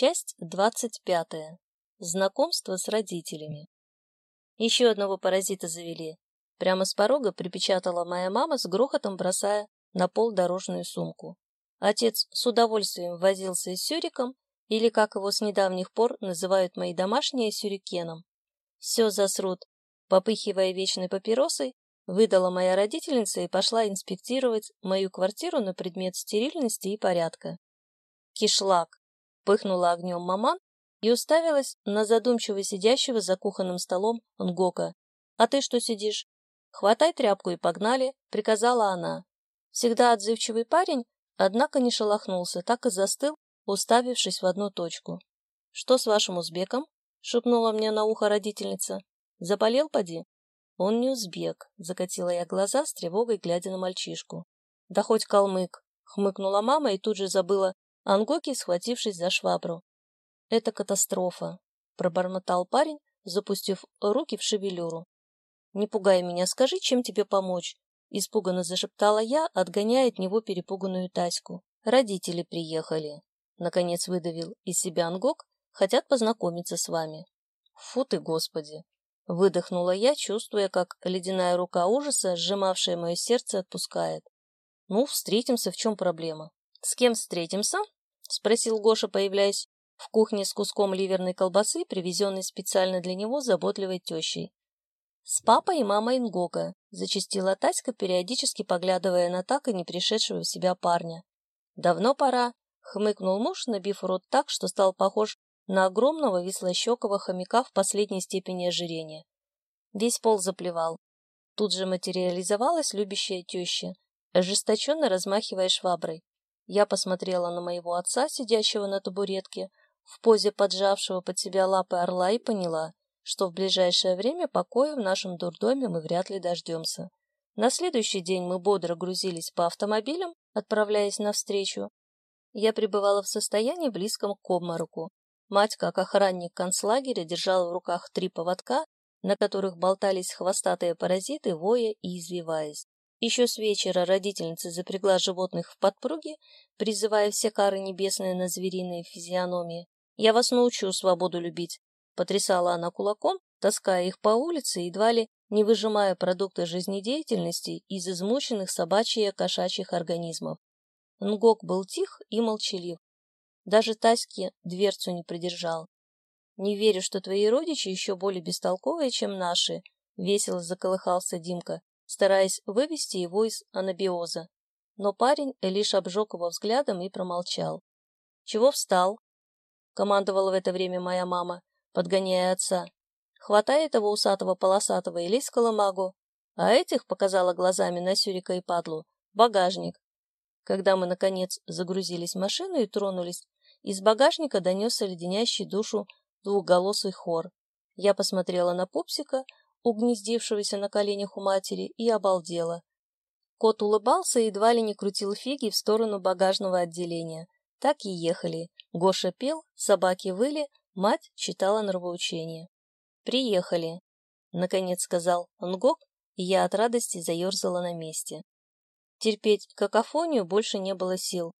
Часть двадцать пятая. Знакомство с родителями. Еще одного паразита завели. Прямо с порога припечатала моя мама с грохотом, бросая на пол дорожную сумку. Отец с удовольствием возился с сюриком, или, как его с недавних пор называют мои домашние, сюрикеном. Все засрут. Попыхивая вечной папиросой, выдала моя родительница и пошла инспектировать мою квартиру на предмет стерильности и порядка. Кишлак пыхнула огнем маман и уставилась на задумчиво сидящего за кухонным столом Нгока. «А ты что сидишь?» «Хватай тряпку и погнали», — приказала она. Всегда отзывчивый парень, однако не шелохнулся, так и застыл, уставившись в одну точку. «Что с вашим узбеком?» — шепнула мне на ухо родительница. «Заболел, поди?» «Он не узбек», — закатила я глаза с тревогой, глядя на мальчишку. «Да хоть калмык», — хмыкнула мама и тут же забыла Ангоки, схватившись за швабру. «Это катастрофа», — пробормотал парень, запустив руки в шевелюру. «Не пугай меня, скажи, чем тебе помочь?» — испуганно зашептала я, отгоняя от него перепуганную Таську. «Родители приехали», — наконец выдавил из себя Ангок, «хотят познакомиться с вами». «Фу ты, Господи!» — выдохнула я, чувствуя, как ледяная рука ужаса, сжимавшая мое сердце, отпускает. «Ну, встретимся, в чем проблема?» «С кем встретимся?» — спросил Гоша, появляясь в кухне с куском ливерной колбасы, привезенной специально для него заботливой тещей. «С папой и мамой Ингога», — зачастила Таська, периодически поглядывая на так и не пришедшего в себя парня. «Давно пора», — хмыкнул муж, набив рот так, что стал похож на огромного вислощекого хомяка в последней степени ожирения. Весь пол заплевал. Тут же материализовалась любящая теща, ожесточенно размахивая шваброй. Я посмотрела на моего отца, сидящего на табуретке, в позе поджавшего под себя лапы орла, и поняла, что в ближайшее время покоя в нашем дурдоме мы вряд ли дождемся. На следующий день мы бодро грузились по автомобилям, отправляясь навстречу. Я пребывала в состоянии близком к обмороку. Мать, как охранник концлагеря, держала в руках три поводка, на которых болтались хвостатые паразиты, воя и извиваясь. Еще с вечера родительница запрягла животных в подпруги, призывая все кары небесные на звериные физиономии. «Я вас научу свободу любить», — потрясала она кулаком, таская их по улице, едва ли не выжимая продукты жизнедеятельности из измученных собачьих и кошачьих организмов. Нгок был тих и молчалив. Даже Таське дверцу не придержал. «Не верю, что твои родичи еще более бестолковые, чем наши», — весело заколыхался Димка стараясь вывести его из анабиоза. Но парень лишь обжег его взглядом и промолчал. «Чего встал?» — командовала в это время моя мама, подгоняя отца. «Хватай этого усатого полосатого и лезь а этих, — показала глазами на Сюрика и Падлу, — багажник». Когда мы, наконец, загрузились в машину и тронулись, из багажника донесся леденящий душу двухголосый хор. Я посмотрела на пупсика, угнездившегося на коленях у матери, и обалдела. Кот улыбался и едва ли не крутил фиги в сторону багажного отделения. Так и ехали. Гоша пел, собаки выли, мать читала нравоучение. «Приехали», — наконец сказал Нгок, и я от радости заерзала на месте. Терпеть какофонию больше не было сил.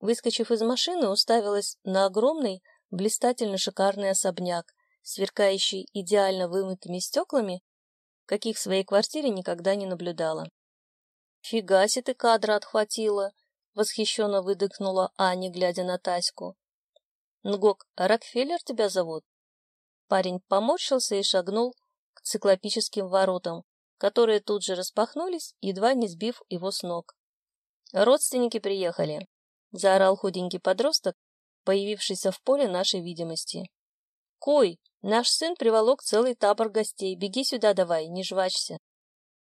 Выскочив из машины, уставилась на огромный, блистательно шикарный особняк, сверкающий идеально вымытыми стеклами, каких в своей квартире никогда не наблюдала. «Фига себе ты кадра отхватила!» — восхищенно выдохнула Аня, глядя на Таську. «Нгок, Рокфеллер тебя зовут?» Парень поморщился и шагнул к циклопическим воротам, которые тут же распахнулись, едва не сбив его с ног. «Родственники приехали», — заорал худенький подросток, появившийся в поле нашей видимости. «Кой, Наш сын приволок целый табор гостей. Беги сюда давай, не жвачься.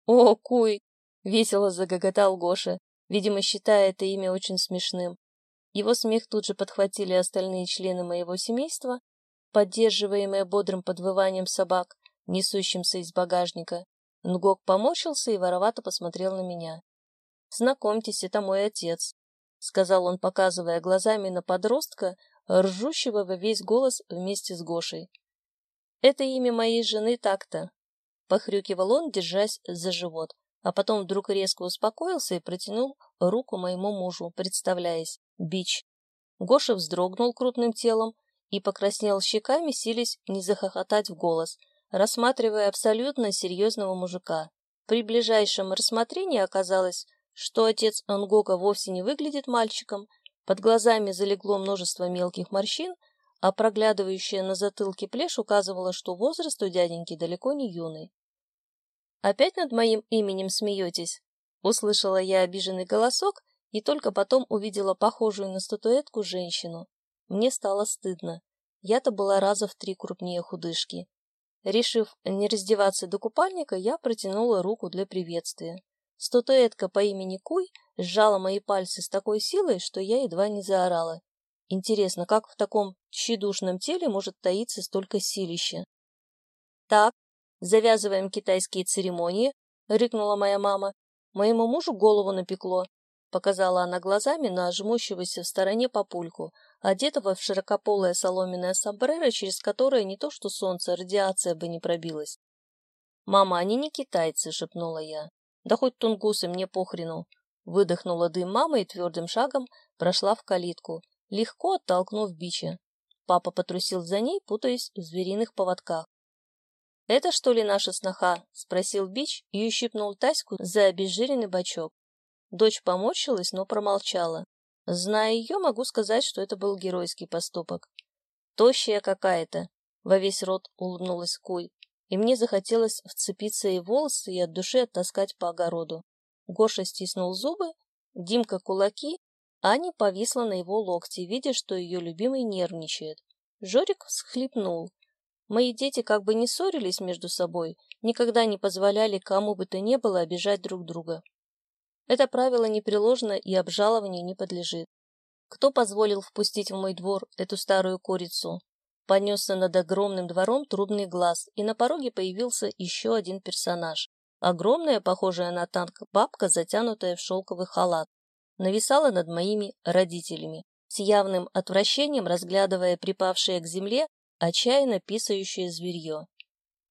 О, куй! Весело загоготал Гоша, видимо, считая это имя очень смешным. Его смех тут же подхватили остальные члены моего семейства, поддерживаемые бодрым подвыванием собак, несущимся из багажника. Нгок поморщился и воровато посмотрел на меня. «Знакомьтесь, это мой отец», — сказал он, показывая глазами на подростка, ржущего во весь голос вместе с Гошей. Это имя моей жены так-то. Похрюкивал он, держась за живот, а потом вдруг резко успокоился и протянул руку моему мужу, представляясь. Бич. Гоша вздрогнул крупным телом и покраснел щеками, силясь не захохотать в голос, рассматривая абсолютно серьезного мужика. При ближайшем рассмотрении оказалось, что отец Ангока вовсе не выглядит мальчиком, под глазами залегло множество мелких морщин, а проглядывающая на затылке плешь указывала, что возраст у дяденьки далеко не юный. «Опять над моим именем смеетесь?» Услышала я обиженный голосок и только потом увидела похожую на статуэтку женщину. Мне стало стыдно. Я-то была раза в три крупнее худышки. Решив не раздеваться до купальника, я протянула руку для приветствия. Статуэтка по имени Куй сжала мои пальцы с такой силой, что я едва не заорала. Интересно, как в таком тщедушном теле может таиться столько силища? Так, завязываем китайские церемонии, рыкнула моя мама. Моему мужу голову напекло. Показала она глазами на жмущегося в стороне папульку, одетого в широкополое соломенное сомбреро, через которое не то что солнце, радиация бы не пробилась. «Мама, они не китайцы», — шепнула я. «Да хоть тунгусы, мне похрену». Выдохнула дым мама и твердым шагом прошла в калитку, легко оттолкнув бича. Папа потрусил за ней, путаясь в звериных поводках. «Это что ли наша сноха?» — спросил Бич и ущипнул Таську за обезжиренный бочок. Дочь поморщилась, но промолчала. Зная ее, могу сказать, что это был геройский поступок. «Тощая какая-то!» — во весь рот улыбнулась Куй, и мне захотелось вцепиться ей волосы и от души оттаскать по огороду. Гоша стиснул зубы, Димка кулаки, Аня повисла на его локте, видя, что ее любимый нервничает. Жорик всхлипнул. Мои дети как бы не ссорились между собой, никогда не позволяли кому бы то ни было обижать друг друга. Это правило непреложно и обжалованию не подлежит. Кто позволил впустить в мой двор эту старую курицу? Понесся над огромным двором трубный глаз, и на пороге появился еще один персонаж. Огромная, похожая на танк, бабка, затянутая в шелковый халат, нависала над моими родителями, с явным отвращением разглядывая припавшее к земле отчаянно писающее зверье.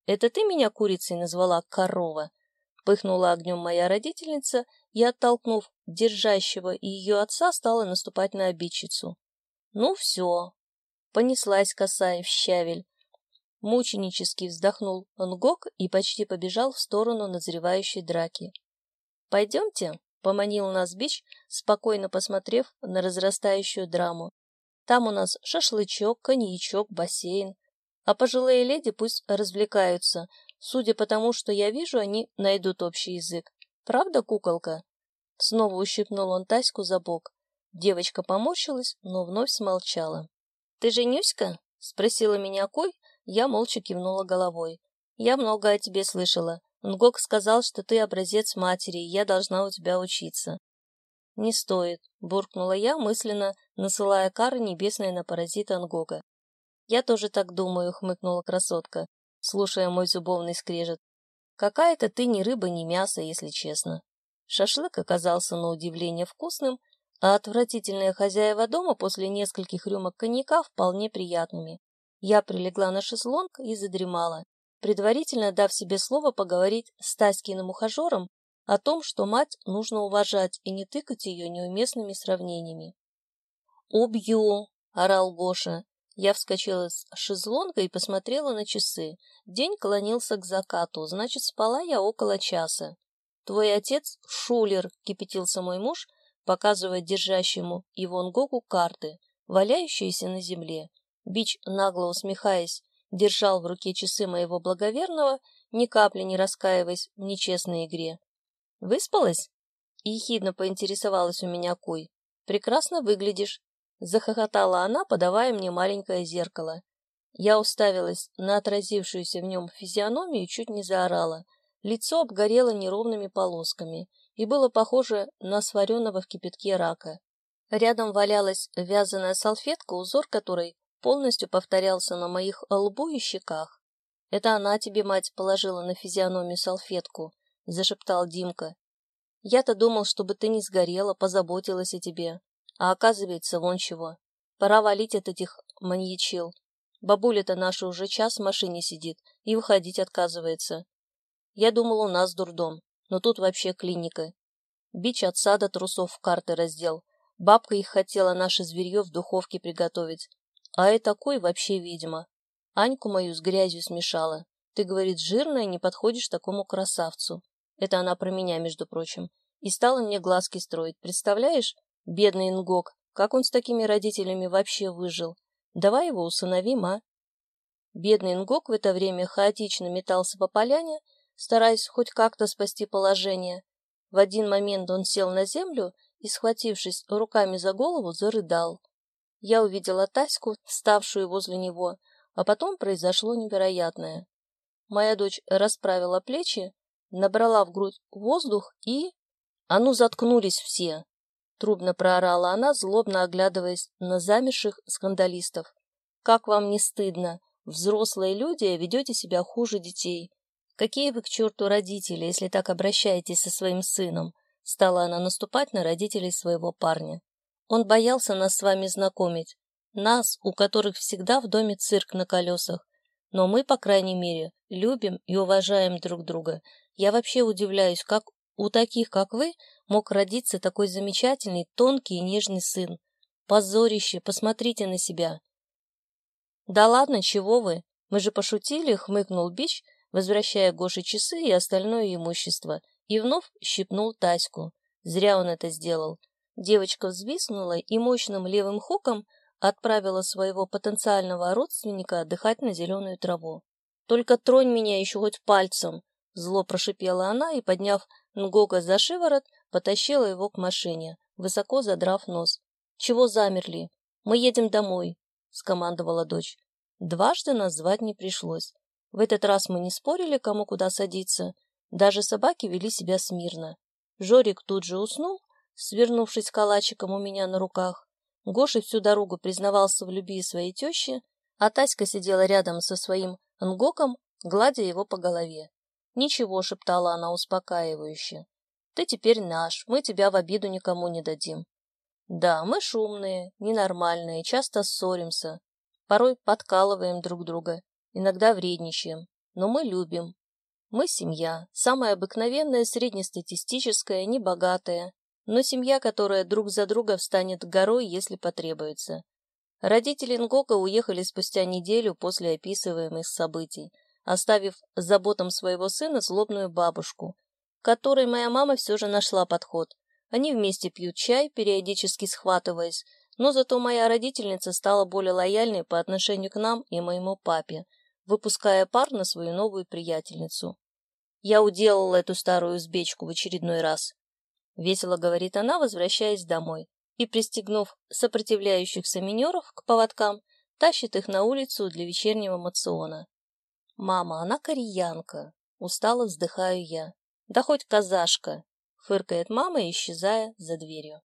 «Это ты меня курицей назвала корова?» Пыхнула огнем моя родительница и, оттолкнув держащего и ее отца, стала наступать на обидчицу. «Ну все!» Понеслась косая в щавель. Мученически вздохнул Нгок и почти побежал в сторону назревающей драки. «Пойдемте», — поманил нас Бич, спокойно посмотрев на разрастающую драму. «Там у нас шашлычок, коньячок, бассейн. А пожилые леди пусть развлекаются. Судя по тому, что я вижу, они найдут общий язык. Правда, куколка?» Снова ущипнул он Таську за бок. Девочка поморщилась, но вновь смолчала. «Ты же Нюська?» — спросила меня Кой, я молча кивнула головой. «Я много о тебе слышала. Нгок сказал, что ты образец матери, и я должна у тебя учиться». «Не стоит», — буркнула я, мысленно насылая кары небесной на паразита Нгога. «Я тоже так думаю», — хмыкнула красотка, слушая мой зубовный скрежет. «Какая-то ты ни рыба, ни мясо, если честно». Шашлык оказался на удивление вкусным, а отвратительные хозяева дома после нескольких рюмок коньяка вполне приятными. Я прилегла на шезлонг и задремала, предварительно дав себе слово поговорить с Таськиным ухажером о том, что мать нужно уважать и не тыкать ее неуместными сравнениями. «Убью!» — орал Гоша. Я вскочила с шезлонга и посмотрела на часы. День клонился к закату, значит, спала я около часа. «Твой отец — шулер», — кипятился мой муж, показывая держащему Ивон Гогу карты, валяющиеся на земле. Бич, нагло усмехаясь, держал в руке часы моего благоверного, ни капли не раскаиваясь в нечестной игре. «Выспалась?» — ехидно поинтересовалась у меня Куй. «Прекрасно выглядишь», — захохотала она, подавая мне маленькое зеркало. Я уставилась на отразившуюся в нем физиономию и чуть не заорала. Лицо обгорело неровными полосками и было похоже на сваренного в кипятке рака. Рядом валялась вязаная салфетка, узор которой полностью повторялся на моих лбу и щеках. «Это она тебе, мать, положила на физиономию салфетку», — зашептал Димка. «Я-то думал, чтобы ты не сгорела, позаботилась о тебе. А оказывается, вон чего. Пора валить от этих маньячил. Бабуля-то наша уже час в машине сидит и выходить отказывается. Я думал, у нас дурдом, но тут вообще клиника. Бич от сада трусов в карты раздел, Бабка их хотела наше зверье в духовке приготовить. А и такой вообще ведьма. Аньку мою с грязью смешала. Ты, говорит, жирная, не подходишь такому красавцу. Это она про меня, между прочим. И стала мне глазки строить. Представляешь, бедный Ингок, как он с такими родителями вообще выжил? Давай его усыновим, а? Бедный Ингок в это время хаотично метался по поляне, стараясь хоть как-то спасти положение. В один момент он сел на землю и, схватившись руками за голову, зарыдал. Я увидела Таську, ставшую возле него, а потом произошло невероятное. Моя дочь расправила плечи, набрала в грудь воздух и... А ну, заткнулись все! Трубно проорала она, злобно оглядываясь на замерших скандалистов. Как вам не стыдно? Взрослые люди ведете себя хуже детей. Какие вы к черту родители, если так обращаетесь со своим сыном? Стала она наступать на родителей своего парня. Он боялся нас с вами знакомить. Нас, у которых всегда в доме цирк на колесах. Но мы, по крайней мере, любим и уважаем друг друга. Я вообще удивляюсь, как у таких, как вы, мог родиться такой замечательный, тонкий и нежный сын. Позорище, посмотрите на себя. Да ладно, чего вы? Мы же пошутили, хмыкнул Бич, возвращая Гоше часы и остальное имущество и вновь щипнул Таську. Зря он это сделал. Девочка взвизгнула и мощным левым хуком отправила своего потенциального родственника отдыхать на зеленую траву. «Только тронь меня еще хоть пальцем!» Зло прошипела она и, подняв Нгога за шиворот, потащила его к машине, высоко задрав нос. «Чего замерли? Мы едем домой!» — скомандовала дочь. Дважды нас звать не пришлось. В этот раз мы не спорили, кому куда садиться, даже собаки вели себя смирно. Жорик тут же уснул, свернувшись калачиком у меня на руках. Гоша всю дорогу признавался в любви своей тещи, а Таська сидела рядом со своим нгоком, гладя его по голове. «Ничего», — шептала она успокаивающе. «Ты теперь наш, мы тебя в обиду никому не дадим». «Да, мы шумные, ненормальные, часто ссоримся, порой подкалываем друг друга, иногда вредничаем, но мы любим, мы семья, самая обыкновенная, среднестатистическая, небогатая, но семья, которая друг за друга встанет горой, если потребуется. Родители Нгока уехали спустя неделю после описываемых событий, оставив заботам своего сына злобную бабушку, которой моя мама все же нашла подход. Они вместе пьют чай, периодически схватываясь, но зато моя родительница стала более лояльной по отношению к нам и моему папе, выпуская пар на свою новую приятельницу. Я уделала эту старую узбечку в очередной раз. Весело говорит она, возвращаясь домой, и, пристегнув сопротивляющихся минеров к поводкам, тащит их на улицу для вечернего мациона. «Мама, она кореянка!» Устало вздыхаю я. «Да хоть казашка!» — фыркает мама, исчезая за дверью.